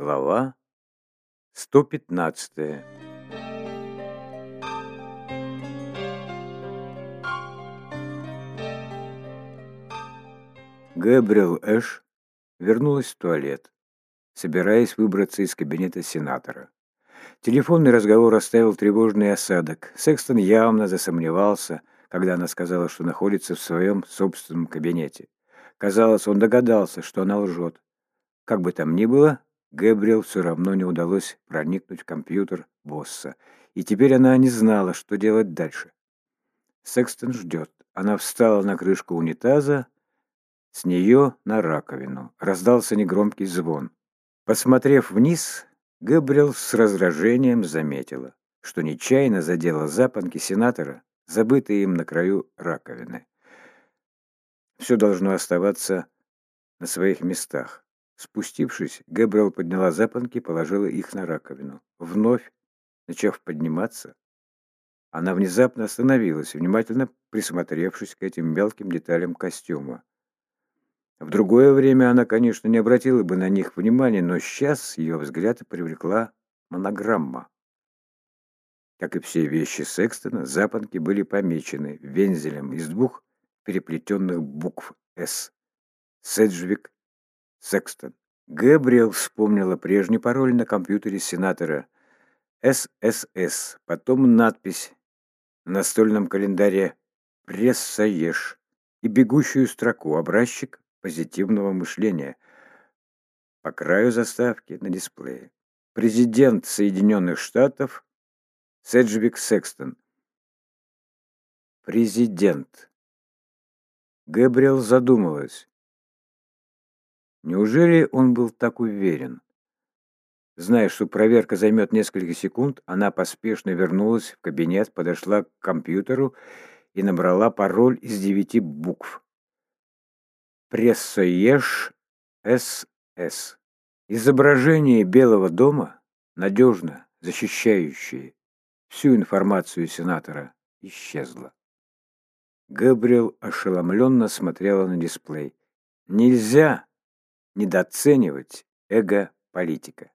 Глава 115 Гэбриэл Эш вернулась в туалет, собираясь выбраться из кабинета сенатора. Телефонный разговор оставил тревожный осадок. Секстон явно засомневался, когда она сказала, что находится в своем собственном кабинете. Казалось, он догадался, что она лжет. Как бы там ни было, Гэбриэл все равно не удалось проникнуть в компьютер босса, и теперь она не знала, что делать дальше. Секстон ждет. Она встала на крышку унитаза, с нее на раковину. Раздался негромкий звон. Посмотрев вниз, Гэбриэл с раздражением заметила, что нечаянно задела запонки сенатора, забытые им на краю раковины. Все должно оставаться на своих местах. Спустившись, Гэбриэл подняла запонки и положила их на раковину. Вновь, начав подниматься, она внезапно остановилась, внимательно присмотревшись к этим мелким деталям костюма. В другое время она, конечно, не обратила бы на них внимания, но сейчас ее взгляд привлекла монограмма. Как и все вещи Секстона, запонки были помечены вензелем из двух переплетенных букв «С». Седжвик Секстон. Гэбриэл вспомнила прежний пароль на компьютере сенатора ССС, потом надпись на настольном календаре «Прессаешь» и бегущую строку «Образчик позитивного мышления» по краю заставки на дисплее. Президент Соединенных Штатов Седжвик Секстон. Президент. Гэбриэл задумалась. Неужели он был так уверен? Зная, что проверка займет несколько секунд, она поспешно вернулась в кабинет, подошла к компьютеру и набрала пароль из девяти букв. Прессоеш СС. Изображение Белого дома, надежно защищающее всю информацию сенатора, исчезло. Габриэл ошеломленно смотрела на дисплей. Нельзя недооценивать эго политика.